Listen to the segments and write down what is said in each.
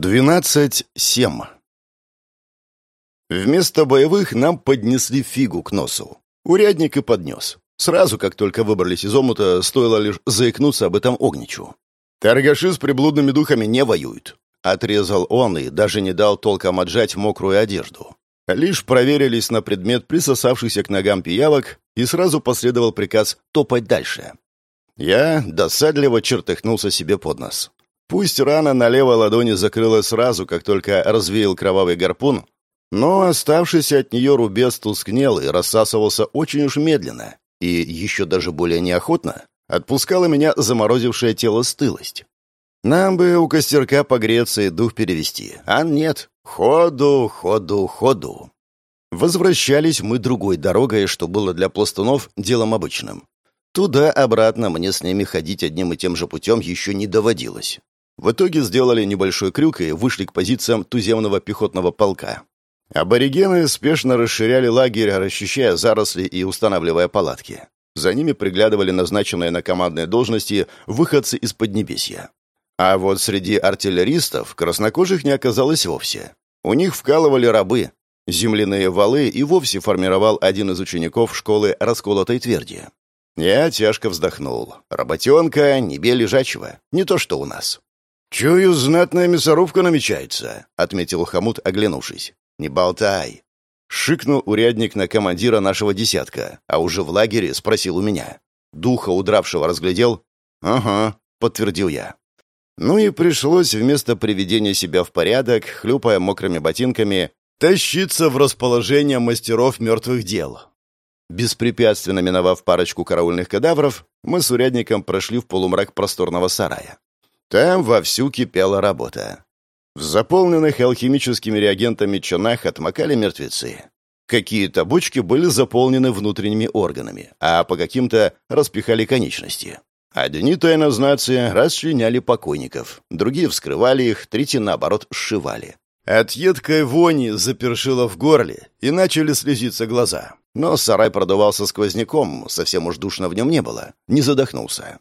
12.7 Вместо боевых нам поднесли фигу к носу. Урядник и поднес. Сразу, как только выбрались из омута, стоило лишь заикнуться об этом Огничу. «Торгаши с приблудными духами не воюют», — отрезал он и даже не дал толком отжать мокрую одежду. Лишь проверились на предмет присосавшихся к ногам пиявок, и сразу последовал приказ топать дальше. Я досадливо чертыхнулся себе под нос. Пусть рана на левой ладони закрылась сразу, как только развеял кровавый гарпун, но оставшийся от нее рубец тускнел и рассасывался очень уж медленно, и еще даже более неохотно отпускала меня заморозившее тело стылость. Нам бы у костерка погреться и дух перевести, а нет. Ходу, ходу, ходу. Возвращались мы другой дорогой, что было для пластунов делом обычным. Туда-обратно мне с ними ходить одним и тем же путем еще не доводилось. В итоге сделали небольшой крюк и вышли к позициям туземного пехотного полка. Аборигены спешно расширяли лагерь, расчищая заросли и устанавливая палатки. За ними приглядывали назначенные на командные должности выходцы из Поднебесья. А вот среди артиллеристов краснокожих не оказалось вовсе. У них вкалывали рабы. Земляные валы и вовсе формировал один из учеников школы расколотой тверди. Я тяжко вздохнул. Работенка не лежачего. Не то что у нас. «Чую, знатная мясорубка намечается», — отметил Хамут, оглянувшись. «Не болтай». Шикнул урядник на командира нашего десятка, а уже в лагере спросил у меня. Духа удравшего разглядел? «Ага», — подтвердил я. Ну и пришлось вместо приведения себя в порядок, хлюпая мокрыми ботинками, тащиться в расположение мастеров мертвых дел. Беспрепятственно миновав парочку караульных кадавров, мы с урядником прошли в полумрак просторного сарая. Там вовсю кипела работа. В заполненных алхимическими реагентами чанах отмокали мертвецы. Какие-то бочки были заполнены внутренними органами, а по каким-то распихали конечности. Одни тайнознатцы расчленяли покойников, другие вскрывали их, третьи, наоборот, сшивали. От едкой вони запершило в горле, и начали слезиться глаза. Но сарай продувался сквозняком, совсем уж душно в нем не было, не задохнулся.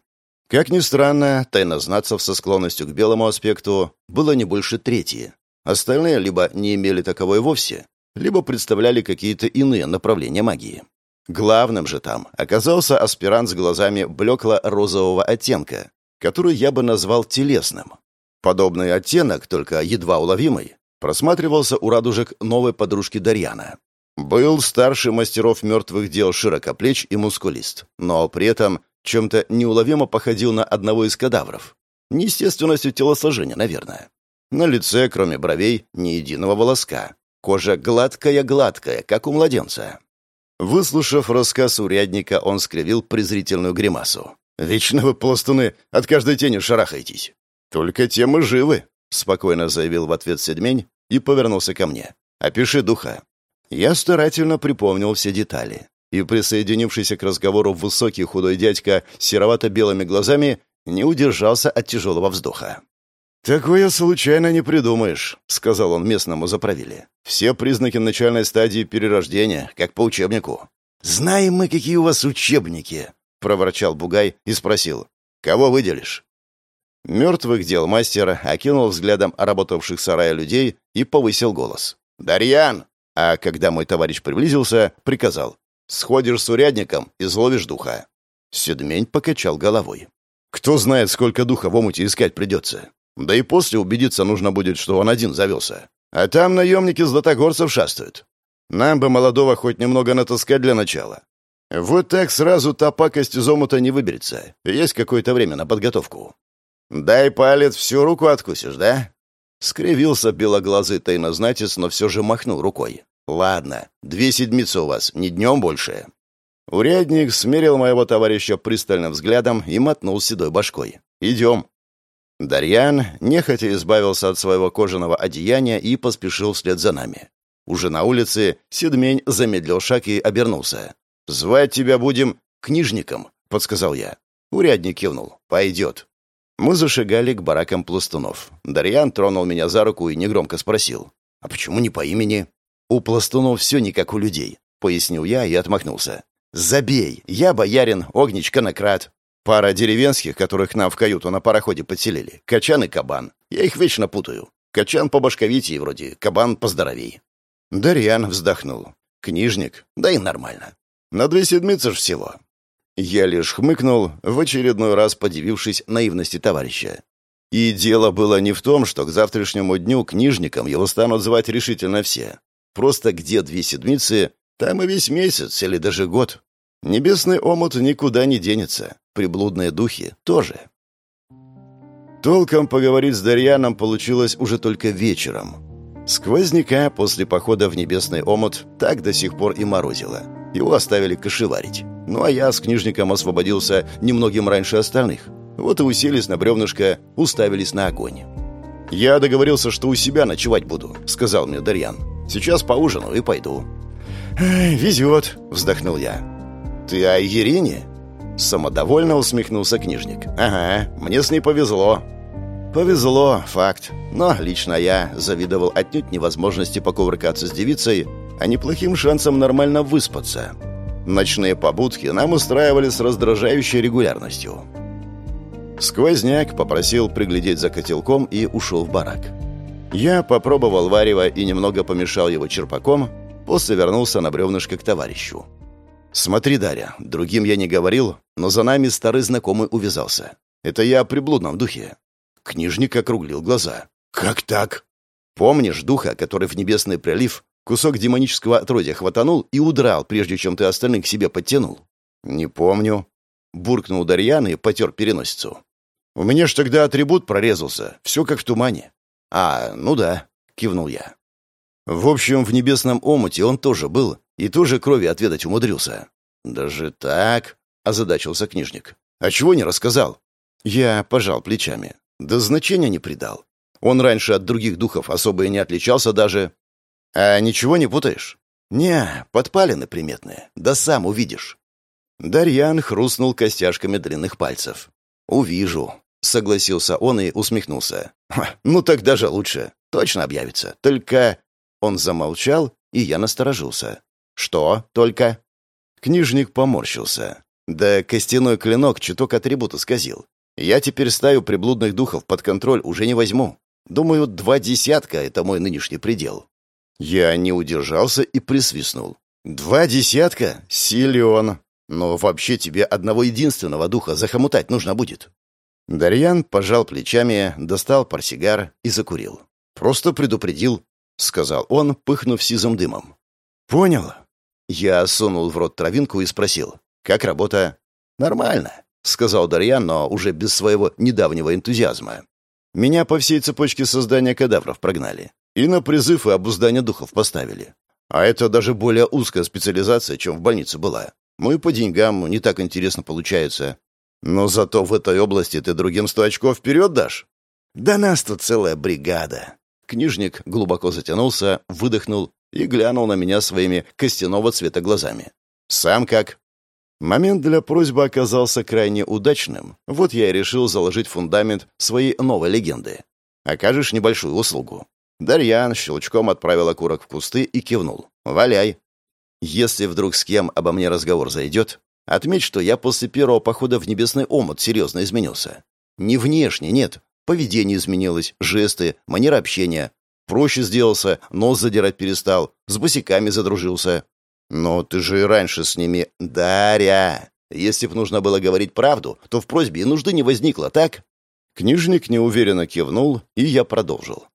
Как ни странно, тайнознатцев со склонностью к белому аспекту было не больше трети. Остальные либо не имели таковой вовсе, либо представляли какие-то иные направления магии. Главным же там оказался аспирант с глазами блекло-розового оттенка, который я бы назвал телесным. Подобный оттенок, только едва уловимый, просматривался у радужек новой подружки Дарьяна. Был старше мастеров мертвых дел широкоплеч и мускулист, но при этом чем-то неуловимо походил на одного из кадавров. Неестественностью телосложения, наверное. На лице, кроме бровей, ни единого волоска. Кожа гладкая-гладкая, как у младенца. Выслушав рассказ урядника, он скривил презрительную гримасу. «Вечно вы, пластуны, от каждой тени шарахаетесь». «Только те мы живы», — спокойно заявил в ответ Седмень и повернулся ко мне. «Опиши духа». Я старательно припомнил все детали и присоединившийся к разговору высокий худой дядька с серовато-белыми глазами не удержался от тяжелого вздоха. «Такое случайно не придумаешь», — сказал он местному заправиле. «Все признаки начальной стадии перерождения, как по учебнику». «Знаем мы, какие у вас учебники», — проворчал Бугай и спросил. «Кого выделишь?» Мертвых дел мастер окинул взглядом работавших сарая людей и повысил голос. «Дарьян!» А когда мой товарищ приблизился, приказал. Сходишь с урядником, и зловишь духа». Седмень покачал головой. «Кто знает, сколько духа в омуте искать придется. Да и после убедиться нужно будет, что он один завелся. А там наемники златогорцев шастают. Нам бы молодого хоть немного натаскать для начала. Вот так сразу та пакость из омута не выберется. Есть какое-то время на подготовку. Дай палец, всю руку откусишь, да?» Скривился белоглазый тайнознатец, но все же махнул рукой. «Ладно, две седмицы у вас, не днем больше». Урядник смерил моего товарища пристальным взглядом и мотнул седой башкой. «Идем». Дарьян нехотя избавился от своего кожаного одеяния и поспешил вслед за нами. Уже на улице Седмень замедлил шаг и обернулся. «Звать тебя будем книжником», — подсказал я. Урядник кивнул. «Пойдет». Мы зашагали к баракам пластунов. Дарьян тронул меня за руку и негромко спросил. «А почему не по имени?» «У пластунов все не как у людей», — пояснил я и отмахнулся. «Забей! Я боярин, Огнич, Конократ. Пара деревенских, которых нам в каюту на пароходе подселили. Качан и Кабан. Я их вечно путаю. Качан по башковитии вроде, кабан поздоровей. Дарьян вздохнул. Книжник, да и нормально. На две седмицы ж всего. Я лишь хмыкнул, в очередной раз подивившись наивности товарища. И дело было не в том, что к завтрашнему дню книжникам его станут звать решительно все. Просто где две седмицы, там и весь месяц или даже год. Небесный омут никуда не денется. Приблудные духи тоже. Толком поговорить с Дарьяном получилось уже только вечером. Сквозняка после похода в небесный омут так до сих пор и морозило. Его оставили кошеварить. Ну а я с книжником освободился немногим раньше остальных. Вот и уселись на бревнышко, уставились на огонь. «Я договорился, что у себя ночевать буду», — сказал мне Дарьян. «Сейчас поужину и пойду». «Везет», — вздохнул я. «Ты о Ерине?» Самодовольно усмехнулся книжник. «Ага, мне с ней повезло». «Повезло, факт. Но лично я завидовал отнюдь невозможности покувыркаться с девицей, а неплохим шансом нормально выспаться. Ночные побудки нам устраивали с раздражающей регулярностью». Сквозняк попросил приглядеть за котелком и ушел в барак. Я попробовал варево и немного помешал его черпаком, после вернулся на бревнышко к товарищу. «Смотри, Дарья, другим я не говорил, но за нами старый знакомый увязался. Это я о приблудном духе». Книжник округлил глаза. «Как так?» «Помнишь духа, который в небесный прилив кусок демонического отродья хватанул и удрал, прежде чем ты остальных к себе подтянул?» «Не помню», — буркнул Дарьян и потер переносицу. «У меня ж тогда атрибут прорезался, все как в тумане». «А, ну да», — кивнул я. В общем, в небесном омуте он тоже был и тоже крови отведать умудрился. «Даже так?» — озадачился книжник. «А чего не рассказал?» Я пожал плечами. Да значения не придал. Он раньше от других духов особо и не отличался даже. А ничего не путаешь? Не, подпалины приметные. Да сам увидишь. Дарьян хрустнул костяшками длинных пальцев. «Увижу», — согласился он и усмехнулся. «Ну так даже лучше. Точно объявится. Только...» Он замолчал, и я насторожился. «Что? Только?» Книжник поморщился. Да костяной клинок чуток атрибута сказил. Я теперь стаю приблудных духов под контроль уже не возьму. Думаю, два десятка — это мой нынешний предел». Я не удержался и присвистнул. «Два десятка? Силен. Но вообще тебе одного единственного духа захомутать нужно будет». Дарьян пожал плечами, достал парсигар и закурил. «Просто предупредил», — сказал он, пыхнув сизым дымом. «Понял». Я сунул в рот травинку и спросил. «Как работа?» «Нормально. — сказал Дарьян, но уже без своего недавнего энтузиазма. «Меня по всей цепочке создания кадавров прогнали. И на призыв и обуздание духов поставили. А это даже более узкая специализация, чем в больнице была. Ну по деньгам не так интересно получается. Но зато в этой области ты другим сто очков вперед дашь. Да нас тут целая бригада». Книжник глубоко затянулся, выдохнул и глянул на меня своими костяного цвета глазами. «Сам как?» Момент для просьбы оказался крайне удачным. Вот я и решил заложить фундамент своей новой легенды. Окажешь небольшую услугу. Дарьян щелчком отправил окурок в кусты и кивнул. «Валяй». Если вдруг с кем обо мне разговор зайдет, отметь, что я после первого похода в небесный омут серьезно изменился. Не внешне, нет. Поведение изменилось, жесты, манера общения. Проще сделался, нос задирать перестал, с босиками задружился. «Но ты же и раньше с ними...» «Дарья! Если б нужно было говорить правду, то в просьбе и нужды не возникло, так?» Книжник неуверенно кивнул, и я продолжил.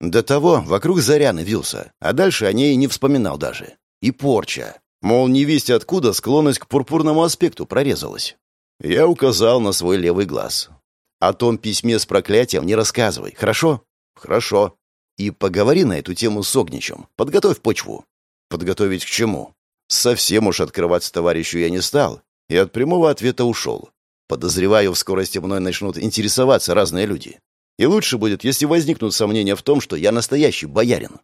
До того вокруг Заряны вился, а дальше о ней не вспоминал даже. И порча. Мол, не весть откуда склонность к пурпурному аспекту прорезалась. Я указал на свой левый глаз. О том письме с проклятием не рассказывай, хорошо? Хорошо. И поговори на эту тему с Огничем. Подготовь почву. Подготовить к чему? Совсем уж открываться товарищу я не стал, и от прямого ответа ушел. Подозреваю, в скорости мной начнут интересоваться разные люди. И лучше будет, если возникнут сомнения в том, что я настоящий боярин.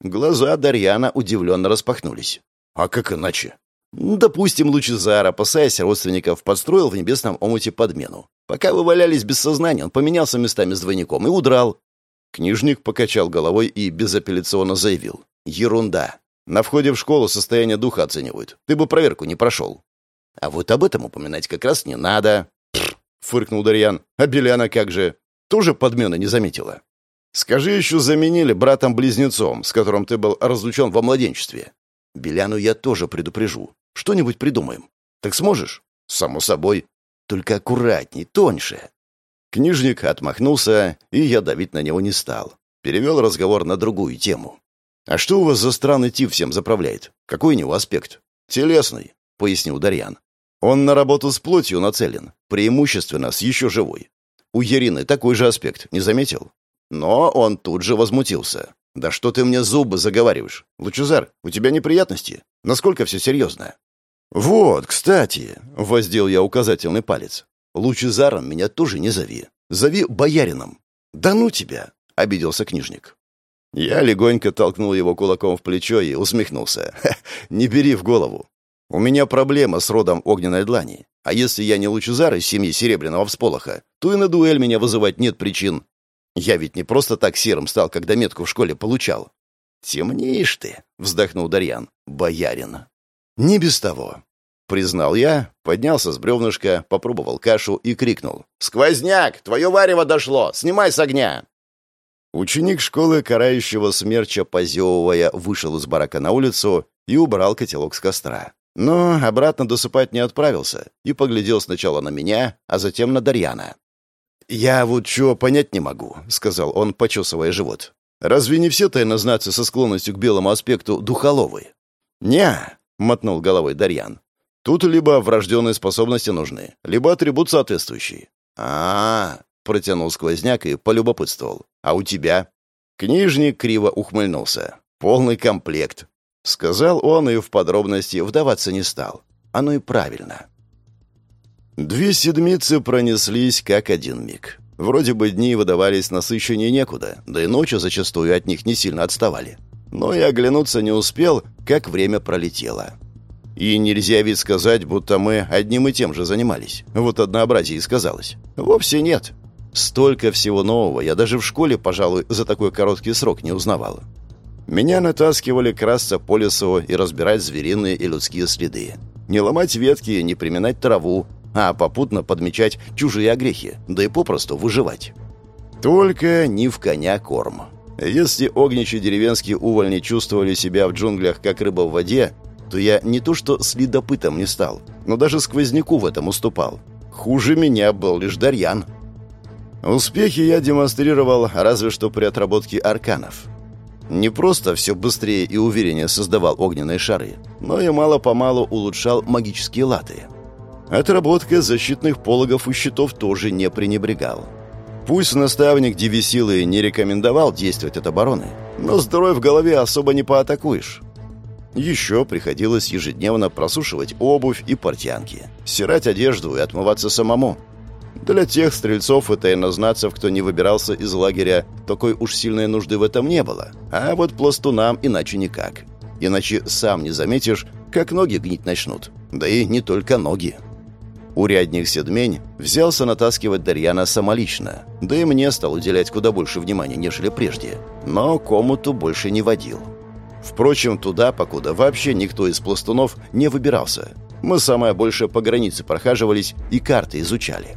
Глаза Дарьяна удивленно распахнулись. А как иначе? Допустим, Лучезар, опасаясь родственников, подстроил в небесном омуте подмену. Пока вы валялись без сознания, он поменялся местами с двойником и удрал. Книжник покачал головой и безапелляционно заявил. Ерунда. На входе в школу состояние духа оценивают. Ты бы проверку не прошел». «А вот об этом упоминать как раз не надо», — фыркнул Дарьян. «А Беляна как же? Тоже подмены не заметила?» Скажи, еще заменили братом-близнецом, с которым ты был разлучен во младенчестве. Беляну я тоже предупрежу. Что-нибудь придумаем. Так сможешь? Само собой. Только аккуратней, тоньше. Книжник отмахнулся, и я давить на него не стал. Перевел разговор на другую тему. «А что у вас за странный тип всем заправляет? Какой у него аспект?» «Телесный», — пояснил Дарьян. «Он на работу с плотью нацелен, преимущественно с еще живой. У Ярины такой же аспект, не заметил?» Но он тут же возмутился. «Да что ты мне зубы заговариваешь? Лучезар, у тебя неприятности? Насколько все серьезно?» «Вот, кстати», — воздел я указательный палец. «Лучезаром меня тоже не зови. Зови боярином». «Да ну тебя!» — обиделся книжник. Я легонько толкнул его кулаком в плечо и усмехнулся. «Не бери в голову. У меня проблема с родом огненной длани. А если я не лучезар из семьи Серебряного Всполоха, то и на дуэль меня вызывать нет причин. Я ведь не просто так серым стал, когда метку в школе получал. «Темнеешь ты», — вздохнул Дарьян. «Боярин». «Не без того», — признал я, поднялся с бревнышка, попробовал кашу и крикнул. «Сквозняк! Твое варево дошло! Снимай с огня!» Ученик школы карающего смерча, позевывая, вышел из барака на улицу и убрал котелок с костра. Но обратно досыпать не отправился и поглядел сначала на меня, а затем на Дарьяна. «Я вот чего понять не могу», — сказал он, почесывая живот. «Разве не все тайнознатцы со склонностью к белому аспекту духоловые?» «Не», — мотнул головой Дарьян. «Тут либо врожденные способности нужны, либо атрибут соответствующий». «А-а-а», — протянул сквозняк и полюбопытствовал. «А у тебя?» Книжник криво ухмыльнулся. «Полный комплект», — сказал он и в подробности вдаваться не стал. Оно и правильно. Две седмицы пронеслись как один миг. Вроде бы дни выдавались насыщеннее некуда, да и ночи зачастую от них не сильно отставали. Но и оглянуться не успел, как время пролетело. И нельзя ведь сказать, будто мы одним и тем же занимались. Вот однообразие и сказалось. Вовсе нет. Столько всего нового я даже в школе, пожалуй, за такой короткий срок не узнавал. Меня натаскивали красться по лесу и разбирать звериные и людские следы. Не ломать ветки, не приминать траву, а попутно подмечать чужие огрехи, да и попросту выживать. Только не в коня корм. Если огничи деревенские увольни чувствовали себя в джунглях как рыба в воде, то я не то что следопытом не стал, но даже сквозняку в этом уступал. Хуже меня был лишь Дарьян. Успехи я демонстрировал разве что при отработке арканов. Не просто все быстрее и увереннее создавал огненные шары, но и мало-помалу улучшал магические латы. Отработка защитных пологов и щитов тоже не пренебрегал. Пусть наставник Дивисилы не рекомендовал действовать от обороны, но здоровье в голове особо не поатакуешь. Еще приходилось ежедневно просушивать обувь и портянки, стирать одежду и отмываться самому. Для тех стрельцов и тайнознацев, кто не выбирался из лагеря, такой уж сильной нужды в этом не было. А вот пластунам иначе никак. Иначе сам не заметишь, как ноги гнить начнут. Да и не только ноги. Урядник Седмень взялся натаскивать Дарьяна самолично, да и мне стал уделять куда больше внимания, нежели прежде, но комнату больше не водил. Впрочем, туда, покуда вообще никто из пластунов не выбирался. Мы самое больше по границе прохаживались и карты изучали.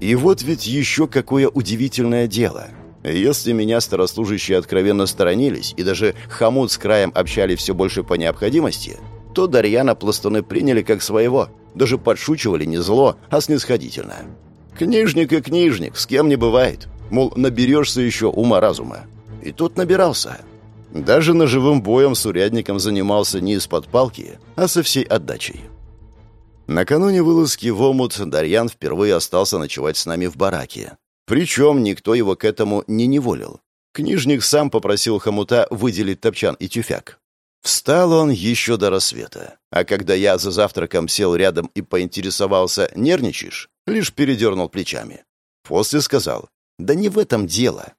И вот ведь еще какое удивительное дело. Если меня старослужащие откровенно сторонились и даже хомут с краем общали все больше по необходимости, то Дарьяна пластуны приняли как своего – даже подшучивали не зло, а снисходительно. «Книжник и книжник, с кем не бывает. Мол, наберешься еще ума-разума». И тут набирался. Даже ножевым боем с урядником занимался не из-под палки, а со всей отдачей. Накануне вылазки в омут Дарьян впервые остался ночевать с нами в бараке. Причем никто его к этому не неволил. Книжник сам попросил хомута выделить топчан и тюфяк. Встал он еще до рассвета, а когда я за завтраком сел рядом и поинтересовался «нервничаешь?», лишь передернул плечами. После сказал «да не в этом дело».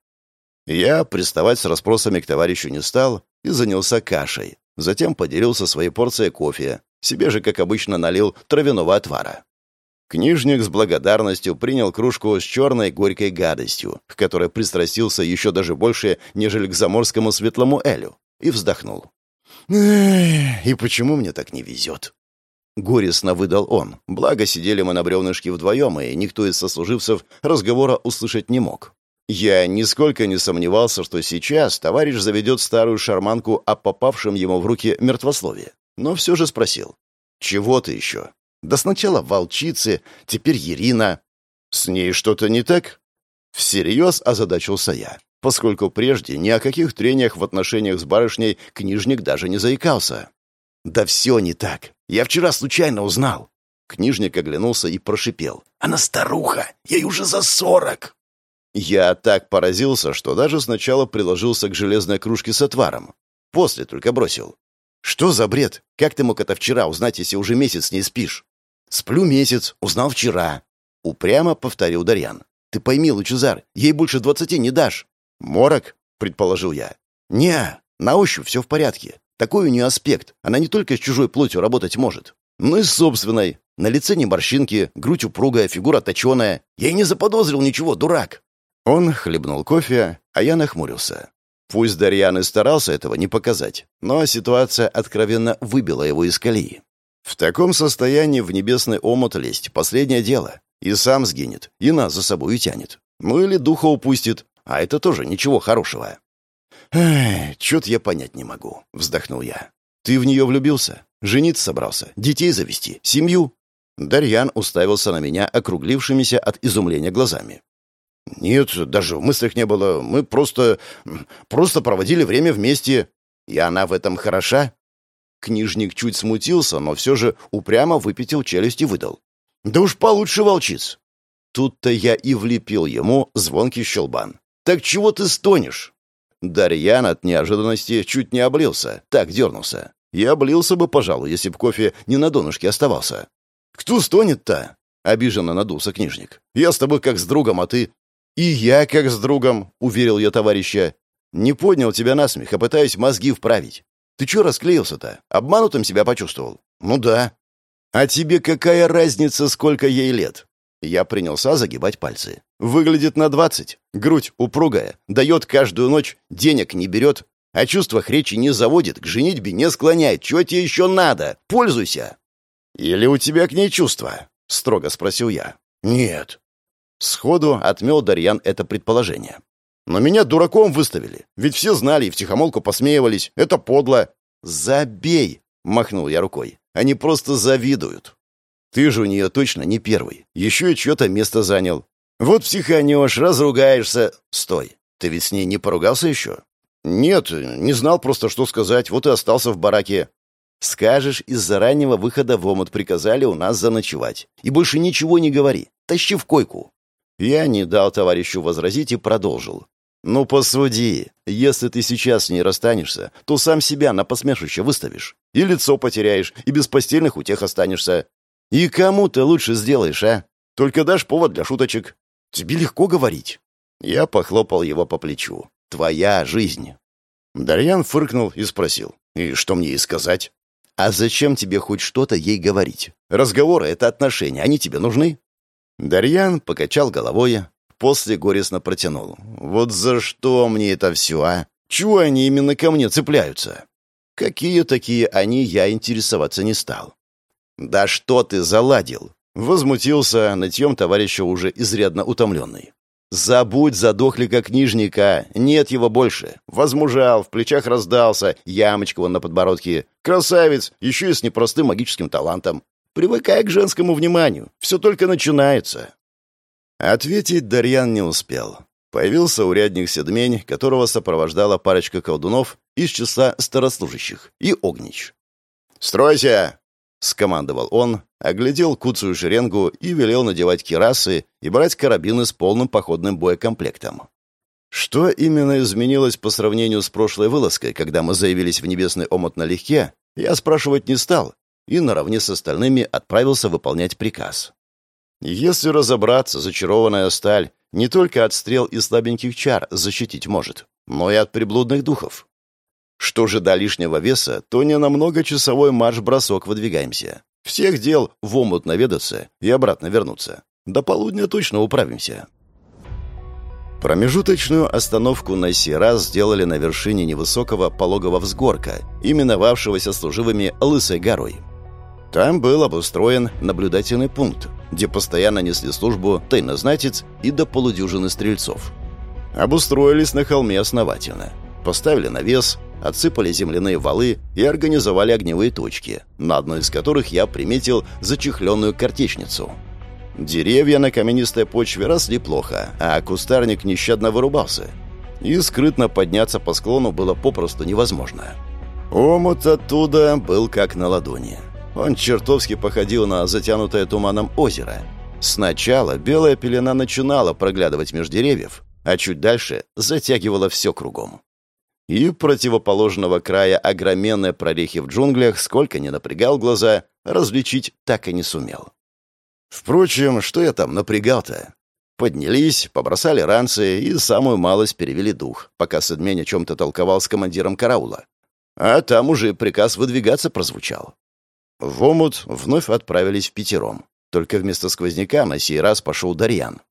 Я приставать с расспросами к товарищу не стал и занялся кашей. Затем поделился своей порцией кофе, себе же, как обычно, налил травяного отвара. Книжник с благодарностью принял кружку с черной горькой гадостью, к которой пристрастился еще даже больше, нежели к заморскому светлому элю, и вздохнул. «И почему мне так не везет?» Горестно выдал он. Благо, сидели мы на бревнышке вдвоем, и никто из сослуживцев разговора услышать не мог. Я нисколько не сомневался, что сейчас товарищ заведет старую шарманку о попавшем ему в руки мертвословие. Но все же спросил. «Чего ты еще?» «Да сначала волчицы, теперь Ирина». «С ней что-то не так?» Всерьез озадачился я, поскольку прежде ни о каких трениях в отношениях с барышней книжник даже не заикался. «Да все не так. Я вчера случайно узнал». Книжник оглянулся и прошипел. «Она старуха! Ей уже за сорок!» Я так поразился, что даже сначала приложился к железной кружке с отваром. После только бросил. «Что за бред? Как ты мог это вчера узнать, если уже месяц не спишь?» «Сплю месяц, узнал вчера», — упрямо повторил Дарьян. «Ты пойми, Лучезар, ей больше двадцати не дашь». «Морок?» — предположил я. «Не, на ощупь все в порядке. Такой у нее аспект. Она не только с чужой плотью работать может, но и с собственной. На лице не морщинки, грудь упругая, фигура точеная. Я и не заподозрил ничего, дурак». Он хлебнул кофе, а я нахмурился. Пусть Дарьян и старался этого не показать, но ситуация откровенно выбила его из колеи. В таком состоянии в небесный омут лезть — последнее дело. И сам сгинет, и нас за собой тянет. Ну или духа упустит, а это тоже ничего хорошего. «Эх, чё-то я понять не могу», — вздохнул я. «Ты в нее влюбился? Жениться собрался? Детей завести? Семью?» Дарьян уставился на меня округлившимися от изумления глазами. «Нет, даже в мыслях не было. Мы просто... просто проводили время вместе. И она в этом хороша?» Книжник чуть смутился, но все же упрямо выпятил челюсть и выдал. «Да уж получше волчиц!» Тут-то я и влепил ему звонкий щелбан. «Так чего ты стонешь?» Дарьян от неожиданности чуть не облился, так дернулся. Я облился бы, пожалуй, если б кофе не на донышке оставался. «Кто стонет-то?» — обиженно надулся книжник. «Я с тобой как с другом, а ты...» «И я как с другом», — уверил я товарища. «Не поднял тебя на смех, а пытаюсь мозги вправить. Ты чё расклеился-то? Обманутым себя почувствовал?» «Ну да». «А тебе какая разница, сколько ей лет?» Я принялся загибать пальцы. «Выглядит на двадцать. Грудь упругая. Дает каждую ночь. Денег не берет. О чувствах речи не заводит. К женитьбе не склоняет. Чего тебе еще надо? Пользуйся!» «Или у тебя к ней чувства?» — строго спросил я. «Нет», Сходу отмел Дарьян это предположение. «Но меня дураком выставили. Ведь все знали и втихомолку посмеивались. Это подло». «Забей!» — махнул я рукой. «Они просто завидуют. Ты же у нее точно не первый. Еще и чье-то место занял. Вот психанешь, разругаешься. Стой, ты ведь с ней не поругался еще?» «Нет, не знал просто, что сказать. Вот и остался в бараке». «Скажешь, из-за раннего выхода в омут приказали у нас заночевать. И больше ничего не говори. Тащи в койку». Я не дал товарищу возразить и продолжил. «Ну, посуди. Если ты сейчас с ней расстанешься, то сам себя на посмешище выставишь. И лицо потеряешь, и без постельных утех останешься. И кому ты лучше сделаешь, а? Только дашь повод для шуточек. Тебе легко говорить». Я похлопал его по плечу. «Твоя жизнь». Дарьян фыркнул и спросил. «И что мне ей сказать?» «А зачем тебе хоть что-то ей говорить? Разговоры — это отношения, они тебе нужны?» Дарьян покачал головой, после горестно протянул. «Вот за что мне это все, а? Чего они именно ко мне цепляются?» Какие такие они, я интересоваться не стал. «Да что ты заладил?» Возмутился нытьем товарища уже изрядно утомленный. «Забудь задохлика книжника, нет его больше. Возмужал, в плечах раздался, ямочка вон на подбородке. Красавец, еще и с непростым магическим талантом. Привыкай к женскому вниманию. Все только начинается». Ответить Дарьян не успел. Появился урядник Седмень, которого сопровождала парочка колдунов из числа старослужащих, и Огнич. «Стройся!» — скомандовал он, оглядел куцую шеренгу и велел надевать кирасы и брать карабины с полным походным боекомплектом. Что именно изменилось по сравнению с прошлой вылазкой, когда мы заявились в небесный омут налегке, я спрашивать не стал, и наравне с остальными отправился выполнять приказ. Если разобраться, зачарованная сталь не только от стрел и слабеньких чар защитить может, но и от приблудных духов. Что же до лишнего веса, то не на многочасовой марш-бросок выдвигаемся. Всех дел в омут наведаться и обратно вернуться. До полудня точно управимся. Промежуточную остановку на сей раз сделали на вершине невысокого пологого взгорка, именовавшегося служивыми Лысой горой. Там был обустроен наблюдательный пункт, где постоянно несли службу тайнознатец и до полудюжины стрельцов. Обустроились на холме основательно. Поставили навес, отсыпали земляные валы и организовали огневые точки, на одной из которых я приметил зачехленную картечницу. Деревья на каменистой почве росли плохо, а кустарник нещадно вырубался. И скрытно подняться по склону было попросту невозможно. Омут оттуда был как на ладони. Он чертовски походил на затянутое туманом озеро. Сначала белая пелена начинала проглядывать меж деревьев, а чуть дальше затягивала все кругом. И противоположного края огроменной прорехи в джунглях, сколько ни напрягал глаза, различить так и не сумел. Впрочем, что я там напрягал-то? Поднялись, побросали ранцы и самую малость перевели дух, пока Сэдмень о чем-то толковал с командиром караула. А там уже приказ выдвигаться прозвучал. В омут вновь отправились в пятером. Только вместо сквозняка на сей раз пошел Дарьян.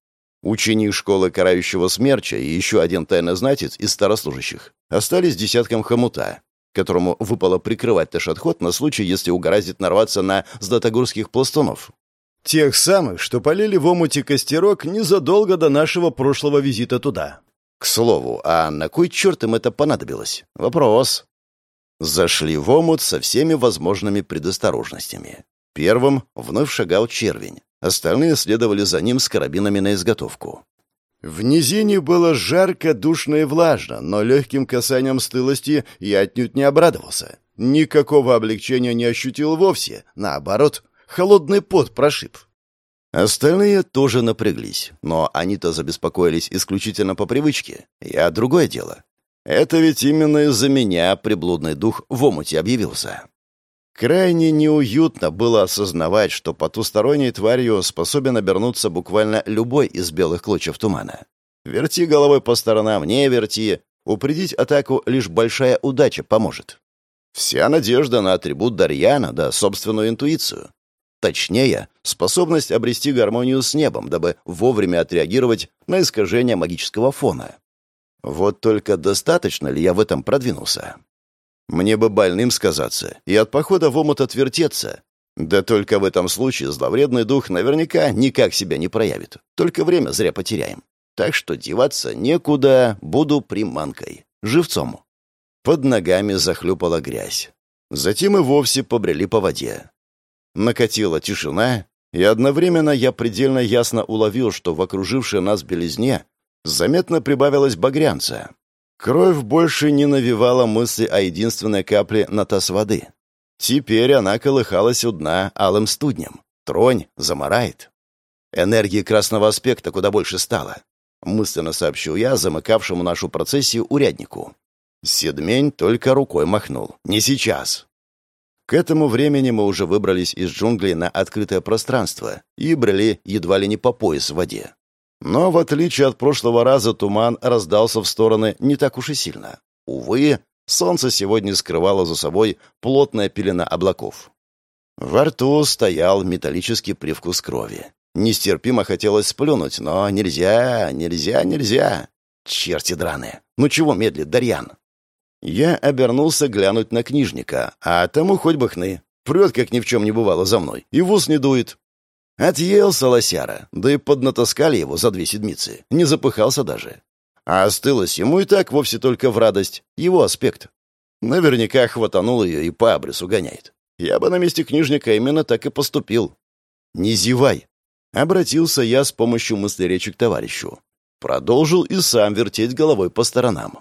Ученик школы карающего смерча и еще один тайнознатец из старослужащих остались десятком хомута, которому выпало прикрывать Ташатхот на случай, если угораздит нарваться на златогорских пластунов. Тех самых, что полили в омуте костерок незадолго до нашего прошлого визита туда. К слову, а на кой черт им это понадобилось? Вопрос. Зашли в омут со всеми возможными предосторожностями. Первым вновь шагал червень. Остальные следовали за ним с карабинами на изготовку. В низине было жарко, душно и влажно, но легким касанием стылости я отнюдь не обрадовался. Никакого облегчения не ощутил вовсе. Наоборот, холодный пот прошиб. Остальные тоже напряглись, но они-то забеспокоились исключительно по привычке. Я другое дело. Это ведь именно из-за меня приблудный дух в омуте объявился. Крайне неуютно было осознавать, что потусторонней тварью способен обернуться буквально любой из белых клочев тумана. Верти головой по сторонам, не верти. Упредить атаку лишь большая удача поможет. Вся надежда на атрибут Дарьяна да собственную интуицию. Точнее, способность обрести гармонию с небом, дабы вовремя отреагировать на искажение магического фона. Вот только достаточно ли я в этом продвинулся? Мне бы больным сказаться и от похода в омут отвертеться. Да только в этом случае зловредный дух наверняка никак себя не проявит. Только время зря потеряем. Так что деваться некуда, буду приманкой. Живцом. Под ногами захлюпала грязь. Затем и вовсе побрели по воде. Накатила тишина, и одновременно я предельно ясно уловил, что в окружившей нас белизне заметно прибавилось багрянца. Кровь больше не навевала мысли о единственной капле на таз воды. Теперь она колыхалась у дна алым студнем. Тронь заморает. Энергии красного аспекта куда больше стало. Мысленно сообщил я замыкавшему нашу процессию уряднику. Седмень только рукой махнул. «Не сейчас!» К этому времени мы уже выбрались из джунглей на открытое пространство и брели едва ли не по пояс в воде. Но, в отличие от прошлого раза, туман раздался в стороны не так уж и сильно. Увы, солнце сегодня скрывало за собой плотная пелена облаков. Во рту стоял металлический привкус крови. Нестерпимо хотелось сплюнуть, но нельзя, нельзя, нельзя. Черти драные. Ну чего медлит Дарьян? Я обернулся глянуть на книжника, а тому хоть бы хны. Прет, как ни в чем не бывало за мной, и в ус не дует. Отъелся лосяра, да и поднатаскали его за две седмицы. Не запыхался даже. А остылось ему и так вовсе только в радость. Его аспект. Наверняка хватанул ее и по абрису гоняет. Я бы на месте книжника именно так и поступил. «Не зевай!» Обратился я с помощью мыслеречи к товарищу. Продолжил и сам вертеть головой по сторонам.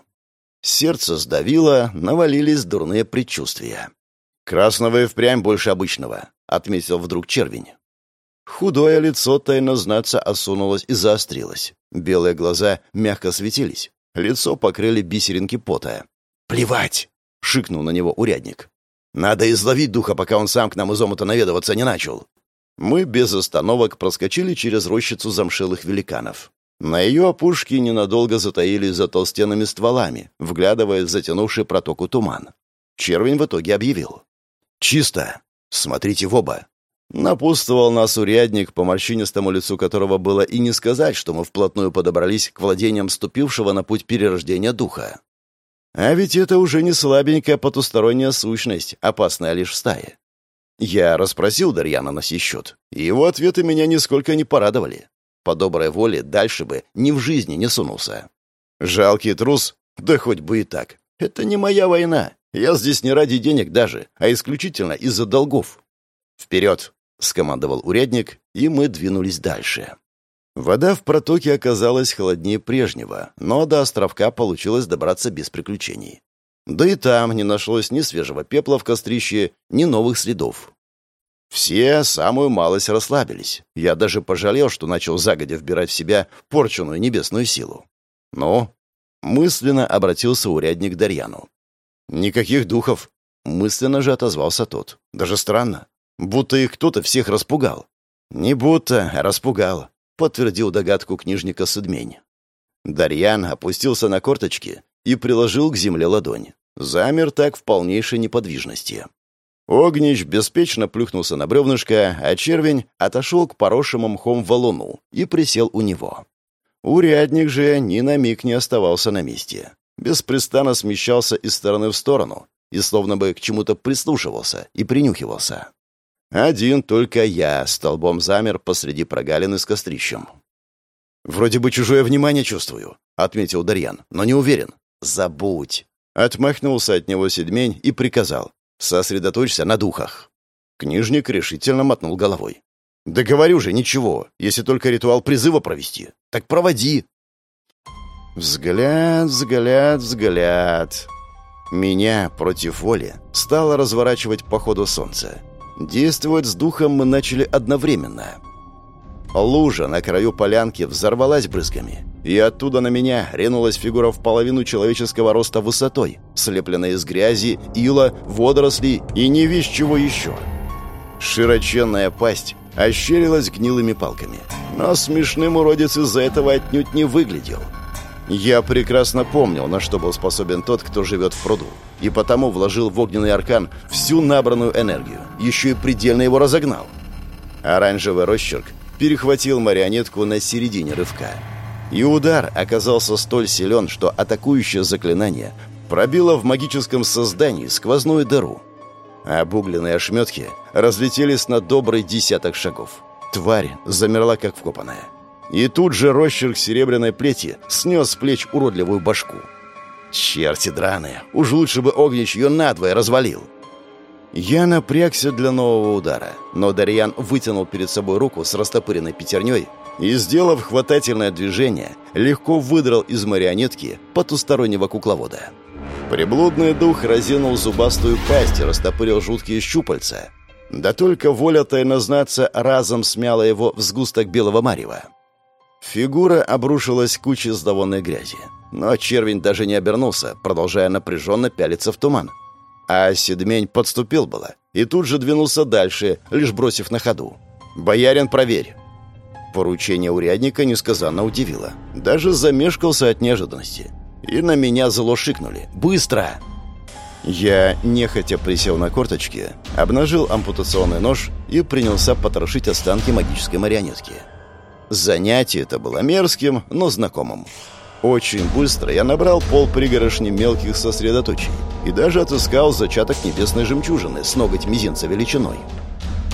Сердце сдавило, навалились дурные предчувствия. «Красного и впрямь больше обычного», — отметил вдруг червень. Худое лицо тайнознаться осунулось и заострилось. Белые глаза мягко светились. Лицо покрыли бисеринки пота. «Плевать!» — шикнул на него урядник. «Надо изловить духа, пока он сам к нам из омута наведываться не начал». Мы без остановок проскочили через рощицу замшелых великанов. На ее опушке ненадолго затаились за толстенными стволами, вглядывая в затянувший протоку туман. Червень в итоге объявил. «Чисто! Смотрите в оба!» Напутствовал нас урядник, по морщинистому лицу которого было и не сказать, что мы вплотную подобрались к владениям ступившего на путь перерождения духа. А ведь это уже не слабенькая потусторонняя сущность, опасная лишь в стае. Я расспросил Дарьяна на сей счет, и его ответы меня нисколько не порадовали. По доброй воле дальше бы ни в жизни не сунулся. Жалкий трус? Да хоть бы и так. Это не моя война. Я здесь не ради денег даже, а исключительно из-за долгов. «Вперед!» — скомандовал урядник, и мы двинулись дальше. Вода в протоке оказалась холоднее прежнего, но до островка получилось добраться без приключений. Да и там не нашлось ни свежего пепла в кострище, ни новых следов. Все самую малость расслабились. Я даже пожалел, что начал загодя вбирать в себя порченную небесную силу. Но мысленно обратился урядник к Дарьяну. «Никаких духов!» Мысленно же отозвался тот. «Даже странно. Будто их кто-то всех распугал». «Не будто, а распугал», — подтвердил догадку книжника Судмень. Дарьян опустился на корточки и приложил к земле ладонь. Замер так в полнейшей неподвижности. Огнич беспечно плюхнулся на бревнышко, а червень отошел к поросшему мхом валуну и присел у него. Урядник же ни на миг не оставался на месте. Беспрестанно смещался из стороны в сторону и словно бы к чему-то прислушивался и принюхивался. Один только я столбом замер посреди прогалины с кострищем. «Вроде бы чужое внимание чувствую», — отметил Дарьян, — «но не уверен». «Забудь!» — отмахнулся от него Седмень и приказал. «Сосредоточься на духах». Книжник решительно мотнул головой. «Да говорю же, ничего, если только ритуал призыва провести. Так проводи!» Взгляд, взгляд, взгляд. Меня против воли стало разворачивать по ходу солнца. Действовать с духом мы начали одновременно. Лужа на краю полянки взорвалась брызгами, и оттуда на меня ринулась фигура в половину человеческого роста высотой, слепленная из грязи, ила, водорослей и не весь чего еще. Широченная пасть ощерилась гнилыми палками, но смешным уродец из-за этого отнюдь не выглядел. Я прекрасно помнил, на что был способен тот, кто живет в пруду и потому вложил в огненный аркан всю набранную энергию, еще и предельно его разогнал. Оранжевый росчерк перехватил марионетку на середине рывка. И удар оказался столь силен, что атакующее заклинание пробило в магическом создании сквозную дыру. Обугленные ошметки разлетелись на добрый десяток шагов. Тварь замерла, как вкопанная. И тут же росчерк серебряной плети снес с плеч уродливую башку. Черти драные, уж лучше бы Огнич ее надвое развалил. Я напрягся для нового удара, но Дарьян вытянул перед собой руку с растопыренной пятерней и, сделав хватательное движение, легко выдрал из марионетки потустороннего кукловода. Приблудный дух разинул зубастую пасть и растопырил жуткие щупальца. Да только воля тайнознаться разом смяла его в сгусток белого марева. Фигура обрушилась кучей сдаванной грязи. Но червень даже не обернулся, продолжая напряженно пялиться в туман. А седмень подступил было и тут же двинулся дальше, лишь бросив на ходу. «Боярин, проверь!» Поручение урядника несказанно удивило. Даже замешкался от неожиданности. И на меня зло шикнули. «Быстро!» Я нехотя присел на корточки, обнажил ампутационный нож и принялся потрошить останки магической марионетки. Занятие это было мерзким, но знакомым. Очень быстро я набрал пол пригорошни мелких сосредоточений и даже отыскал зачаток небесной жемчужины с ноготь мизинца величиной.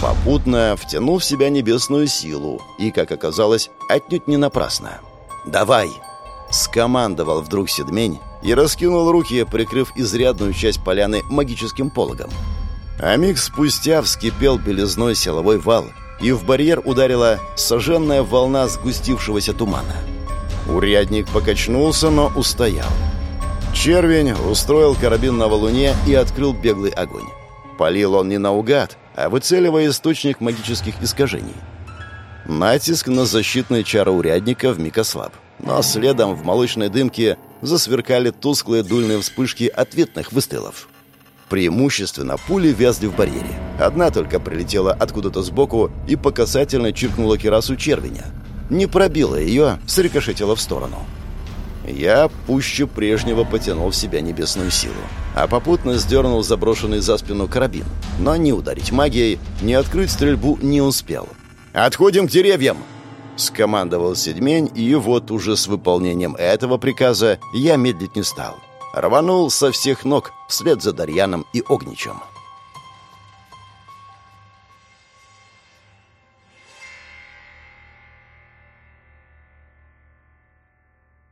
Попутно втянул в себя небесную силу и, как оказалось, отнюдь не напрасно. «Давай!» — скомандовал вдруг Седмень и раскинул руки, прикрыв изрядную часть поляны магическим пологом. А миг спустя вскипел белизной силовой вал, и в барьер ударила сожженная волна сгустившегося тумана. Урядник покачнулся, но устоял. Червень устроил карабин на валуне и открыл беглый огонь. Полил он не наугад, а выцеливая источник магических искажений. Натиск на защитные чары урядника вмиг ослаб. Но следом в молочной дымке засверкали тусклые дульные вспышки ответных выстрелов. Преимущественно пули вязли в барьере. Одна только прилетела откуда-то сбоку и по касательно чиркнула кирасу червеня не пробила ее, срикошетила в сторону. Я пуще прежнего потянул в себя небесную силу, а попутно сдернул заброшенный за спину карабин, но ни ударить магией, ни открыть стрельбу не успел. «Отходим к деревьям!» Скомандовал Седмень, и вот уже с выполнением этого приказа я медлить не стал. Рванул со всех ног вслед за Дарьяном и Огничем.